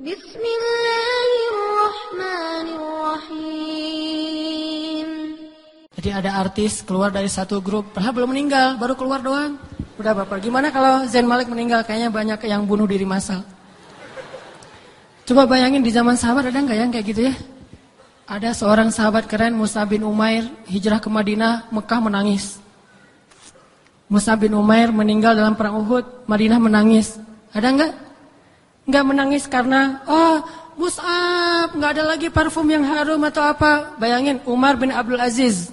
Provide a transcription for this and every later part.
Bismillahirrahmanirrahim. Jadi ada artis keluar dari satu grup, padahal belum meninggal, baru keluar doang. Udah bapak, gimana kalau Zain Malik meninggal? Kayaknya banyak yang bunuh diri massal. Coba bayangin di zaman sahabat ada nggak yang kayak gitu ya? Ada seorang sahabat keren Musa bin Umair hijrah ke Madinah, Mekah menangis. Musa bin Umair meninggal dalam perang Uhud, Madinah menangis. Ada nggak? Nggak menangis karena oh Mus'ab nggak ada lagi parfum yang harum atau apa. Bayangin Umar bin Abdul Aziz.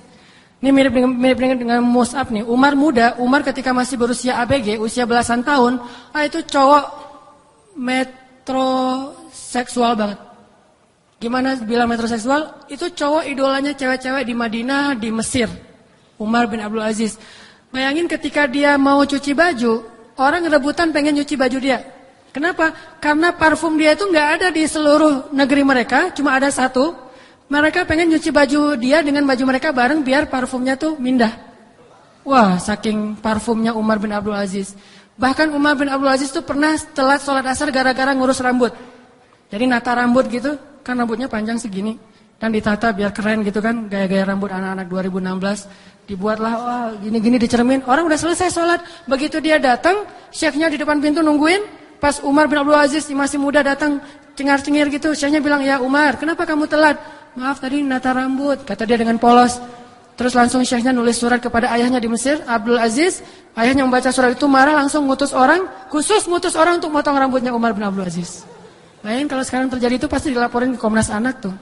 Ini mirip dengan, mirip dengan, dengan Mus'ab nih. Umar muda, Umar ketika masih berusia ABG, usia belasan tahun, ah itu cowok metroseksual banget. Gimana bilang metroseksual? Itu cowok idolanya cewek-cewek di Madinah, di Mesir. Umar bin Abdul Aziz. Bayangin ketika dia mau cuci baju, orang rebutan pengen nyuci baju dia. Kenapa? Karena parfum dia itu nggak ada di seluruh negeri mereka, cuma ada satu. Mereka pengen nyuci baju dia dengan baju mereka bareng biar parfumnya tuh mindah. Wah, saking parfumnya Umar bin Abdul Aziz. Bahkan Umar bin Abdul Aziz tuh pernah telat sholat asar gara-gara ngurus rambut. Jadi nata rambut gitu, kan rambutnya panjang segini. Dan ditata biar keren gitu kan, gaya-gaya rambut anak-anak 2016 dibuatlah wah gini-gini dicermin orang udah selesai sholat begitu dia datang syekhnya di depan pintu nungguin pas Umar bin Abdul Aziz masih muda datang cengar-cengir gitu syekhnya bilang ya Umar kenapa kamu telat? Maaf tadi nata rambut kata dia dengan polos. Terus langsung syekhnya nulis surat kepada ayahnya di Mesir Abdul Aziz. Ayahnya membaca surat itu marah langsung ngutus orang khusus ngutus orang untuk motong rambutnya Umar bin Abdul Aziz. Bayangin kalau sekarang terjadi itu pasti dilaporin ke Komnas Anak tuh.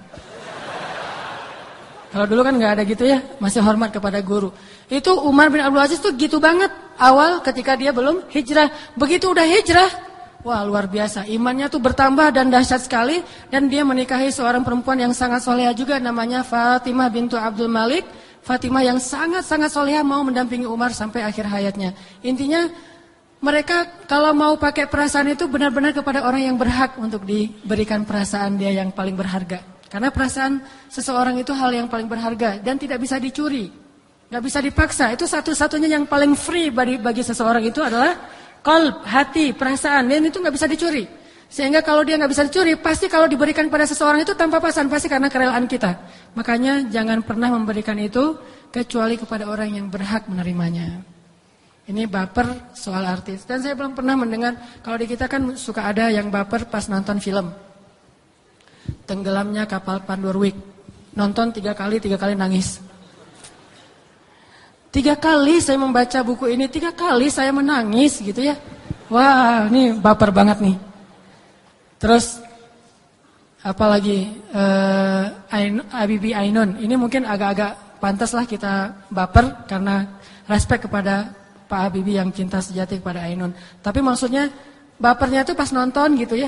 Kalau dulu kan nggak ada gitu ya, masih hormat kepada guru. Itu Umar bin Abdul Aziz tuh gitu banget awal ketika dia belum hijrah. Begitu udah hijrah, wah luar biasa. Imannya tuh bertambah dan dahsyat sekali. Dan dia menikahi seorang perempuan yang sangat soleha juga namanya Fatimah bintu Abdul Malik. Fatimah yang sangat-sangat soleha mau mendampingi Umar sampai akhir hayatnya. Intinya mereka kalau mau pakai perasaan itu benar-benar kepada orang yang berhak untuk diberikan perasaan dia yang paling berharga. Karena perasaan seseorang itu hal yang paling berharga dan tidak bisa dicuri. Gak bisa dipaksa. Itu satu-satunya yang paling free bagi, bagi seseorang itu adalah kolb, hati, perasaan. Dan itu gak bisa dicuri. Sehingga kalau dia gak bisa dicuri, pasti kalau diberikan pada seseorang itu tanpa pasan, pasti karena kerelaan kita. Makanya jangan pernah memberikan itu kecuali kepada orang yang berhak menerimanya. Ini baper soal artis. Dan saya belum pernah mendengar, kalau di kita kan suka ada yang baper pas nonton film. Tenggelamnya kapal Pandorwik. Nonton tiga kali, tiga kali nangis. Tiga kali saya membaca buku ini, tiga kali saya menangis gitu ya. Wah, ini baper banget nih. Terus apalagi uh, Abibi Ainun. Ini mungkin agak-agak pantas lah kita baper karena respect kepada Pak Habibie yang cinta sejati kepada Ainun. Tapi maksudnya bapernya itu pas nonton gitu ya.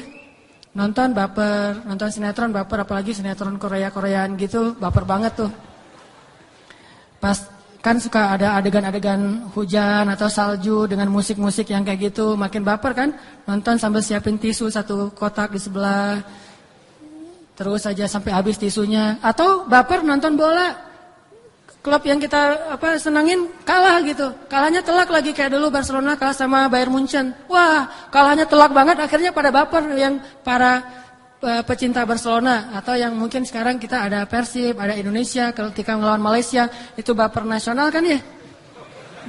Nonton baper, nonton sinetron baper, apalagi sinetron Korea-Koreaan gitu, baper banget tuh. Pas kan suka ada adegan-adegan hujan atau salju dengan musik-musik yang kayak gitu, makin baper kan? Nonton sambil siapin tisu satu kotak di sebelah, terus aja sampai habis tisunya. Atau baper nonton bola, klub yang kita apa senangin kalah gitu. Kalahnya telak lagi kayak dulu Barcelona kalah sama Bayern Munchen. Wah, kalahnya telak banget akhirnya pada baper yang para pecinta Barcelona atau yang mungkin sekarang kita ada Persib, ada Indonesia ketika melawan Malaysia itu baper nasional kan ya.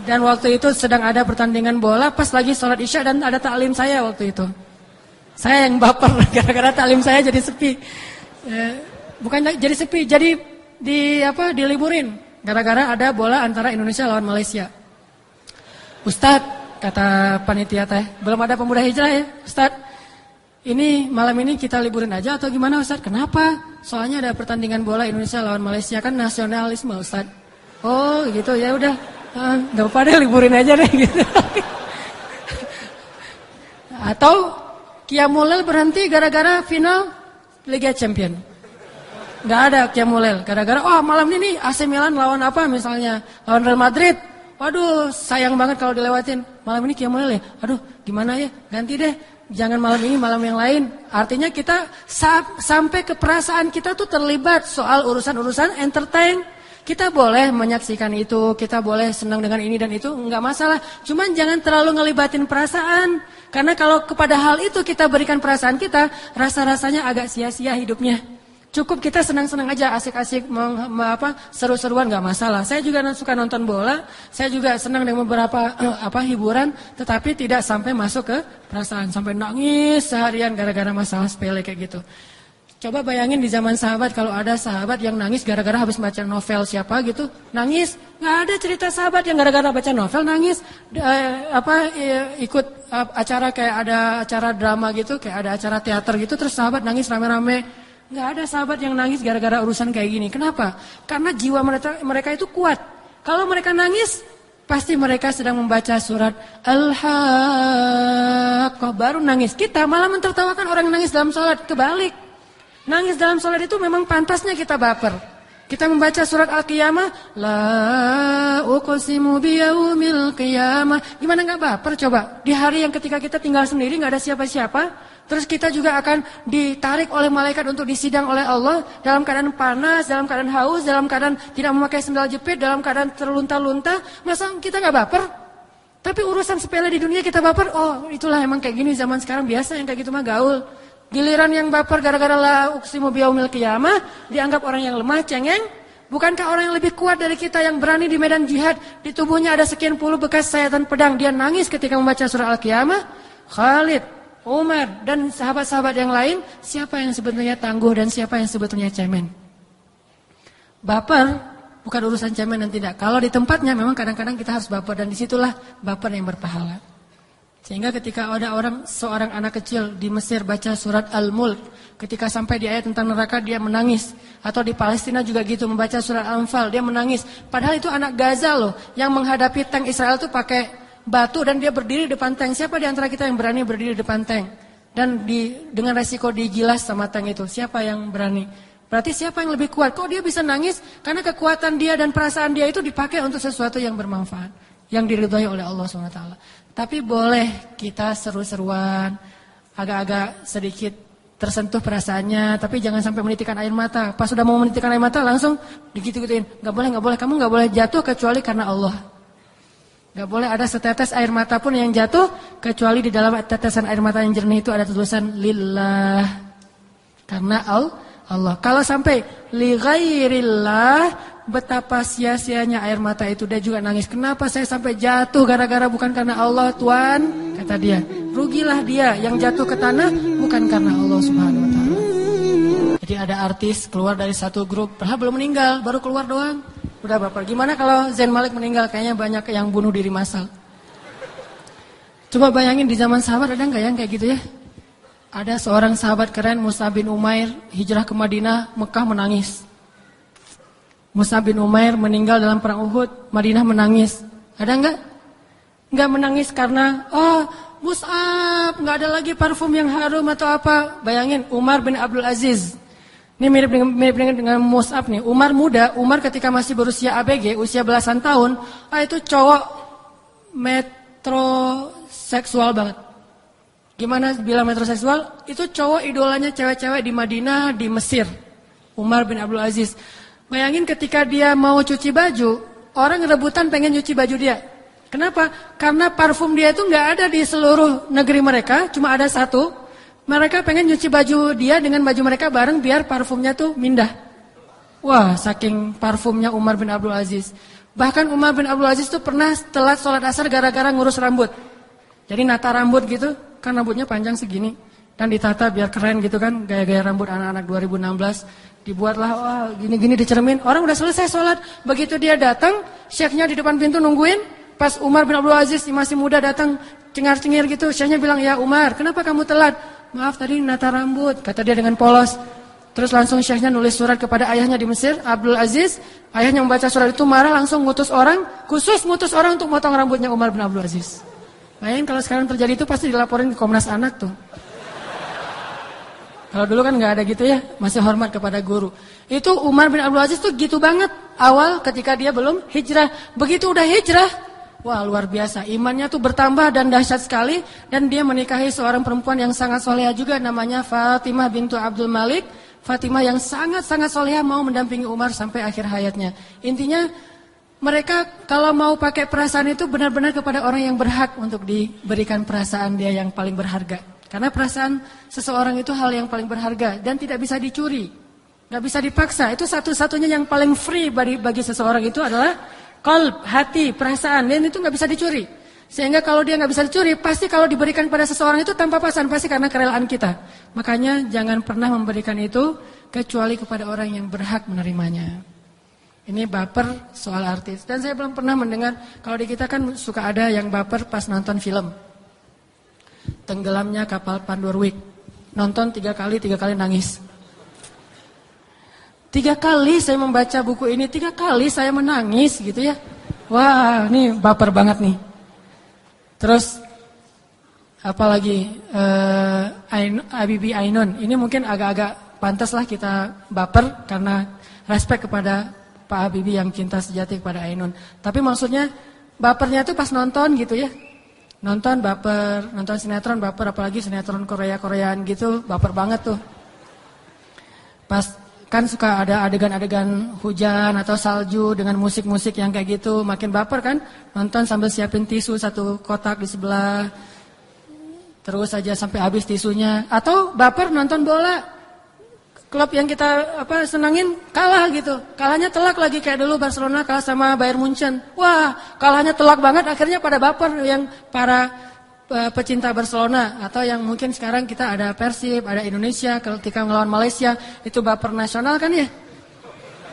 Dan waktu itu sedang ada pertandingan bola pas lagi sholat isya dan ada taklim saya waktu itu. Saya yang baper gara-gara taklim saya jadi sepi. Eh, bukan jadi sepi, jadi di apa diliburin Gara-gara ada bola antara Indonesia lawan Malaysia. Ustadz, kata panitia teh, belum ada pemuda hijrah ya, Ustadz. Ini malam ini kita liburin aja atau gimana Ustadz? Kenapa? Soalnya ada pertandingan bola Indonesia lawan Malaysia kan nasionalisme Ustadz. Oh gitu ya udah, uh, gak apa-apa deh liburin aja deh gitu. atau Kiamulel berhenti gara-gara final Liga Champion. Nggak ada Kiamulel. Gara-gara, oh malam ini AC Milan lawan apa misalnya? Lawan Real Madrid. Waduh, sayang banget kalau dilewatin. Malam ini Kiamulel ya? Aduh, gimana ya? Ganti deh. Jangan malam ini, malam yang lain. Artinya kita sampai ke perasaan kita tuh terlibat soal urusan-urusan entertain. Kita boleh menyaksikan itu, kita boleh senang dengan ini dan itu, nggak masalah. Cuman jangan terlalu ngelibatin perasaan. Karena kalau kepada hal itu kita berikan perasaan kita, rasa-rasanya agak sia-sia hidupnya. Cukup kita senang-senang aja, asik-asik, apa seru-seruan nggak masalah. Saya juga suka nonton bola, saya juga senang dengan beberapa apa hiburan, tetapi tidak sampai masuk ke perasaan, sampai nangis seharian gara-gara masalah sepele kayak gitu. Coba bayangin di zaman sahabat kalau ada sahabat yang nangis gara-gara habis baca novel siapa gitu, nangis. Nggak ada cerita sahabat yang gara-gara baca novel nangis. Eh, apa eh, ikut acara kayak ada acara drama gitu, kayak ada acara teater gitu, terus sahabat nangis rame-rame. Nggak ada sahabat yang nangis gara-gara urusan kayak gini. Kenapa? Karena jiwa mereka mereka itu kuat. Kalau mereka nangis, pasti mereka sedang membaca surat Al-Haqqah baru nangis. Kita malah mentertawakan orang yang nangis dalam sholat. Kebalik. Nangis dalam sholat itu memang pantasnya kita baper. Kita membaca surat Al-Qiyamah, la uqsimu biyaumil qiyamah. Gimana nggak baper coba? Di hari yang ketika kita tinggal sendiri nggak ada siapa-siapa, terus kita juga akan ditarik oleh malaikat untuk disidang oleh Allah dalam keadaan panas, dalam keadaan haus, dalam keadaan tidak memakai sendal jepit, dalam keadaan terlunta-lunta. Masa kita nggak baper? Tapi urusan sepele di dunia kita baper, oh itulah emang kayak gini zaman sekarang biasa yang kayak gitu mah gaul. Giliran yang baper gara-gara la uksimu biyaumil qiyamah dianggap orang yang lemah, cengeng. Bukankah orang yang lebih kuat dari kita yang berani di medan jihad, di tubuhnya ada sekian puluh bekas sayatan pedang, dia nangis ketika membaca surah Al-Qiyamah? Khalid, Umar dan sahabat-sahabat yang lain, siapa yang sebetulnya tangguh dan siapa yang sebetulnya cemen? Baper bukan urusan cemen dan tidak. Kalau di tempatnya memang kadang-kadang kita harus baper dan di situlah baper yang berpahala. Sehingga ketika ada orang seorang anak kecil di Mesir baca surat Al-Mulk, ketika sampai di ayat tentang neraka dia menangis. Atau di Palestina juga gitu membaca surat Al-Anfal dia menangis. Padahal itu anak Gaza loh yang menghadapi tank Israel itu pakai batu dan dia berdiri di depan tank. Siapa di antara kita yang berani berdiri di depan tank? Dan di, dengan resiko digilas sama tank itu, siapa yang berani? Berarti siapa yang lebih kuat? Kok dia bisa nangis? Karena kekuatan dia dan perasaan dia itu dipakai untuk sesuatu yang bermanfaat. Yang diridhoi oleh Allah SWT. Tapi boleh kita seru-seruan, agak-agak sedikit tersentuh perasaannya, tapi jangan sampai menitikkan air mata. Pas sudah mau menitikkan air mata langsung digitu-gituin. Gak boleh, gak boleh. Kamu gak boleh jatuh kecuali karena Allah. Gak boleh ada setetes air mata pun yang jatuh kecuali di dalam tetesan air mata yang jernih itu ada tulisan lillah. Karena Allah. Kalau sampai li ghairillah betapa sia-sianya air mata itu. Dia juga nangis. Kenapa saya sampai jatuh gara-gara bukan karena Allah Tuhan? Kata dia. Rugilah dia yang jatuh ke tanah bukan karena Allah Subhanahu Wa Taala. Jadi ada artis keluar dari satu grup, padahal belum meninggal, baru keluar doang. Udah bapak. Gimana kalau Zain Malik meninggal? Kayaknya banyak yang bunuh diri massal. Coba bayangin di zaman sahabat ada nggak yang kayak gitu ya? Ada seorang sahabat keren Musa bin Umair hijrah ke Madinah, Mekah menangis. Musa bin Umair meninggal dalam perang Uhud, Madinah menangis. Ada enggak? Enggak menangis karena oh Mus'ab enggak ada lagi parfum yang harum atau apa. Bayangin Umar bin Abdul Aziz. Ini mirip dengan, mirip dengan, Mus'ab nih. Umar muda, Umar ketika masih berusia ABG, usia belasan tahun, ah itu cowok metroseksual banget. Gimana bilang metroseksual? Itu cowok idolanya cewek-cewek di Madinah, di Mesir. Umar bin Abdul Aziz. Bayangin ketika dia mau cuci baju, orang rebutan pengen cuci baju dia. Kenapa? Karena parfum dia itu nggak ada di seluruh negeri mereka, cuma ada satu. Mereka pengen cuci baju dia dengan baju mereka bareng biar parfumnya tuh mindah. Wah, saking parfumnya Umar bin Abdul Aziz. Bahkan Umar bin Abdul Aziz tuh pernah telat sholat asar gara-gara ngurus rambut. Jadi nata rambut gitu, kan rambutnya panjang segini. Dan ditata biar keren gitu kan, gaya-gaya rambut anak-anak 2016. Dibuatlah wah gini-gini dicermin. Orang udah selesai sholat. Begitu dia datang, syekhnya di depan pintu nungguin. Pas Umar bin Abdul Aziz masih muda datang cengar-cengir gitu. Syekhnya bilang, ya Umar kenapa kamu telat? Maaf tadi nata rambut. Kata dia dengan polos. Terus langsung syekhnya nulis surat kepada ayahnya di Mesir, Abdul Aziz. Ayahnya membaca surat itu marah langsung ngutus orang. Khusus ngutus orang untuk motong rambutnya Umar bin Abdul Aziz. Bayangin kalau sekarang terjadi itu pasti dilaporin ke Komnas Anak tuh. Kalau dulu kan nggak ada gitu ya, masih hormat kepada guru. Itu Umar bin Abdul Aziz tuh gitu banget awal ketika dia belum hijrah. Begitu udah hijrah, wah luar biasa. Imannya tuh bertambah dan dahsyat sekali. Dan dia menikahi seorang perempuan yang sangat soleha juga namanya Fatimah bintu Abdul Malik. Fatimah yang sangat-sangat solehah mau mendampingi Umar sampai akhir hayatnya. Intinya mereka kalau mau pakai perasaan itu benar-benar kepada orang yang berhak untuk diberikan perasaan dia yang paling berharga. Karena perasaan seseorang itu hal yang paling berharga dan tidak bisa dicuri. Gak bisa dipaksa. Itu satu-satunya yang paling free bagi, bagi seseorang itu adalah kolb, hati, perasaan. Dan itu gak bisa dicuri. Sehingga kalau dia nggak bisa dicuri, pasti kalau diberikan pada seseorang itu tanpa paksaan, pasti karena kerelaan kita. Makanya jangan pernah memberikan itu kecuali kepada orang yang berhak menerimanya. Ini baper soal artis. Dan saya belum pernah mendengar, kalau di kita kan suka ada yang baper pas nonton film. Tenggelamnya kapal Pandorwik. Nonton tiga kali, tiga kali nangis. Tiga kali saya membaca buku ini, tiga kali saya menangis gitu ya. Wah, ini baper banget nih. Terus apalagi uh, Ain, Abibi Ainun ini mungkin agak-agak pantas lah kita baper karena respect kepada Pak Habibie yang cinta sejati kepada Ainun. Tapi maksudnya bapernya itu pas nonton gitu ya. Nonton baper, nonton sinetron baper apalagi sinetron Korea-Koreaan gitu, baper banget tuh. Pas kan suka ada adegan-adegan hujan atau salju dengan musik-musik yang kayak gitu makin baper kan? Nonton sambil siapin tisu satu kotak di sebelah terus aja sampai habis tisunya. Atau baper nonton bola klub yang kita apa senangin kalah gitu kalahnya telak lagi kayak dulu Barcelona kalah sama Bayern Munchen wah kalahnya telak banget akhirnya pada baper yang para Eh, pecinta Barcelona atau yang mungkin sekarang kita ada Persib, ada Indonesia ketika melawan Malaysia itu baper nasional kan ya.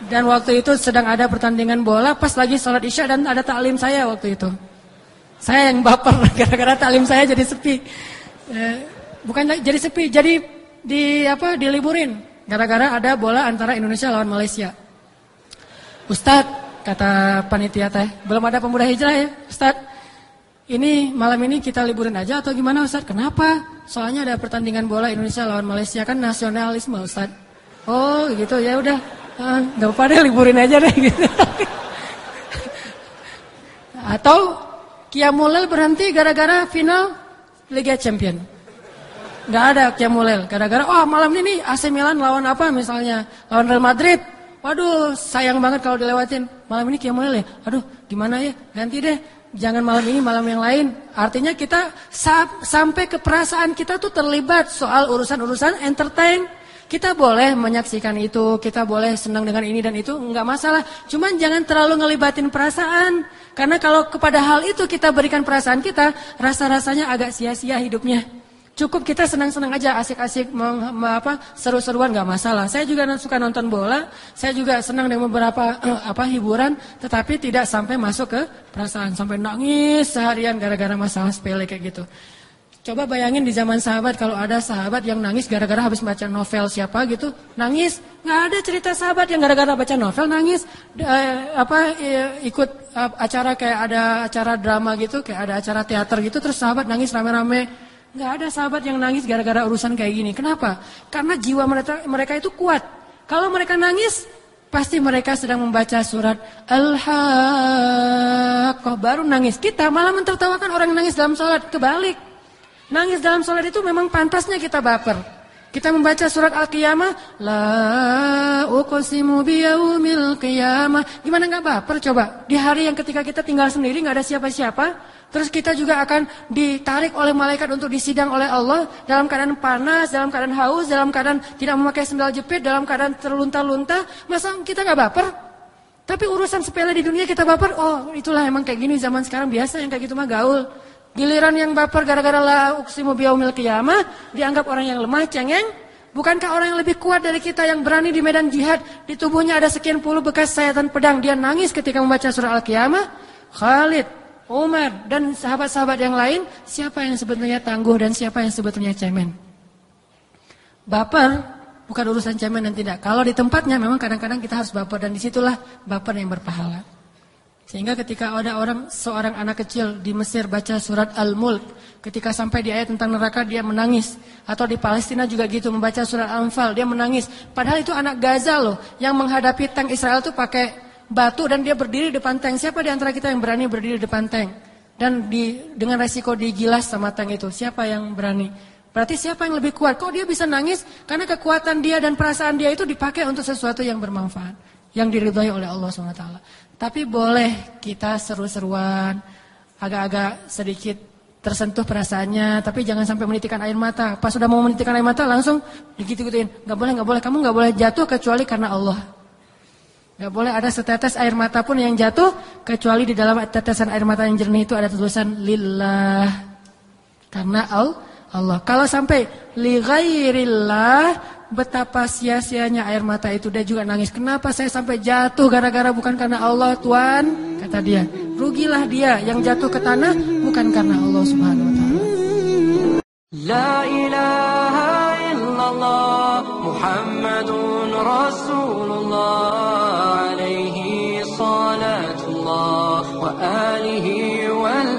Dan waktu itu sedang ada pertandingan bola pas lagi sholat isya dan ada taklim saya waktu itu. Saya yang baper gara-gara taklim saya jadi sepi. Eh, bukan jadi sepi, jadi di apa diliburin gara-gara ada bola antara Indonesia lawan Malaysia. Ustadz kata panitia teh belum ada pemuda hijrah ya Ustadz ini malam ini kita liburin aja atau gimana Ustaz? Kenapa? Soalnya ada pertandingan bola Indonesia lawan Malaysia kan nasionalisme Ustaz. Oh gitu ya udah. Uh, gak apa-apa deh liburin aja deh gitu. atau Kiamulel berhenti gara-gara final Liga Champion. Gak ada Kiamulel gara-gara oh malam ini AC Milan lawan apa misalnya? Lawan Real Madrid. Waduh, sayang banget kalau dilewatin. Malam ini Kiamulel ya. Aduh, gimana ya? Ganti deh jangan malam ini malam yang lain. Artinya kita sampai ke perasaan kita tuh terlibat soal urusan-urusan entertain. Kita boleh menyaksikan itu, kita boleh senang dengan ini dan itu, enggak masalah. Cuman jangan terlalu ngelibatin perasaan. Karena kalau kepada hal itu kita berikan perasaan kita, rasa-rasanya agak sia-sia hidupnya. Cukup kita senang-senang aja, asik-asik, apa seru-seruan nggak masalah. Saya juga suka nonton bola, saya juga senang dengan beberapa uh, apa hiburan, tetapi tidak sampai masuk ke perasaan, sampai nangis seharian gara-gara masalah sepele kayak gitu. Coba bayangin di zaman sahabat kalau ada sahabat yang nangis gara-gara habis baca novel siapa gitu, nangis. nggak ada cerita sahabat yang gara-gara baca novel nangis. Eh, apa eh, ikut uh, acara kayak ada acara drama gitu, kayak ada acara teater gitu terus sahabat nangis rame-rame. Nggak ada sahabat yang nangis gara-gara urusan kayak gini. Kenapa? Karena jiwa mereka mereka itu kuat. Kalau mereka nangis, pasti mereka sedang membaca surat Al-Haqqah baru nangis. Kita malah mentertawakan orang yang nangis dalam sholat. Kebalik. Nangis dalam sholat itu memang pantasnya kita baper. Kita membaca surat Al-Qiyamah, la uqsimu biyaumil qiyamah. Gimana nggak baper coba? Di hari yang ketika kita tinggal sendiri nggak ada siapa-siapa, Terus kita juga akan ditarik oleh malaikat untuk disidang oleh Allah dalam keadaan panas, dalam keadaan haus, dalam keadaan tidak memakai sendal jepit, dalam keadaan terlunta-lunta. Masa kita nggak baper? Tapi urusan sepele di dunia kita baper, oh itulah emang kayak gini zaman sekarang biasa yang kayak gitu mah gaul. Giliran yang baper gara-gara la uksimu biyaumil qiyamah dianggap orang yang lemah, cengeng. Bukankah orang yang lebih kuat dari kita yang berani di medan jihad, di tubuhnya ada sekian puluh bekas sayatan pedang, dia nangis ketika membaca surah Al-Qiyamah? Khalid Umar dan sahabat-sahabat yang lain, siapa yang sebetulnya tangguh dan siapa yang sebetulnya cemen? Baper bukan urusan cemen dan tidak. Kalau di tempatnya memang kadang-kadang kita harus baper dan di situlah baper yang berpahala. Sehingga ketika ada orang seorang anak kecil di Mesir baca surat Al-Mulk, ketika sampai di ayat tentang neraka dia menangis. Atau di Palestina juga gitu membaca surat Al-Anfal dia menangis. Padahal itu anak Gaza loh yang menghadapi tank Israel itu pakai batu dan dia berdiri di depan tank. Siapa di antara kita yang berani berdiri di depan tank? Dan di, dengan resiko digilas sama tank itu, siapa yang berani? Berarti siapa yang lebih kuat? Kok dia bisa nangis? Karena kekuatan dia dan perasaan dia itu dipakai untuk sesuatu yang bermanfaat. Yang diridhoi oleh Allah SWT. Tapi boleh kita seru-seruan. Agak-agak sedikit tersentuh perasaannya. Tapi jangan sampai menitikkan air mata. Pas sudah mau menitikkan air mata langsung digitu-gituin. Gak boleh, gak boleh. Kamu gak boleh jatuh kecuali karena Allah. Gak boleh ada setetes air mata pun yang jatuh. Kecuali di dalam tetesan air mata yang jernih itu ada tulisan lillah. Karena Allah. Allah. Kalau sampai li ghairillah betapa sia-sianya air mata itu. Dia juga nangis. Kenapa saya sampai jatuh gara-gara bukan karena Allah Tuhan? Kata dia. Rugilah dia yang jatuh ke tanah bukan karena Allah Subhanahu Wa Taala. La ilaha illallah Muhammadun Rasulullah alaihi salatullah wa alihi wal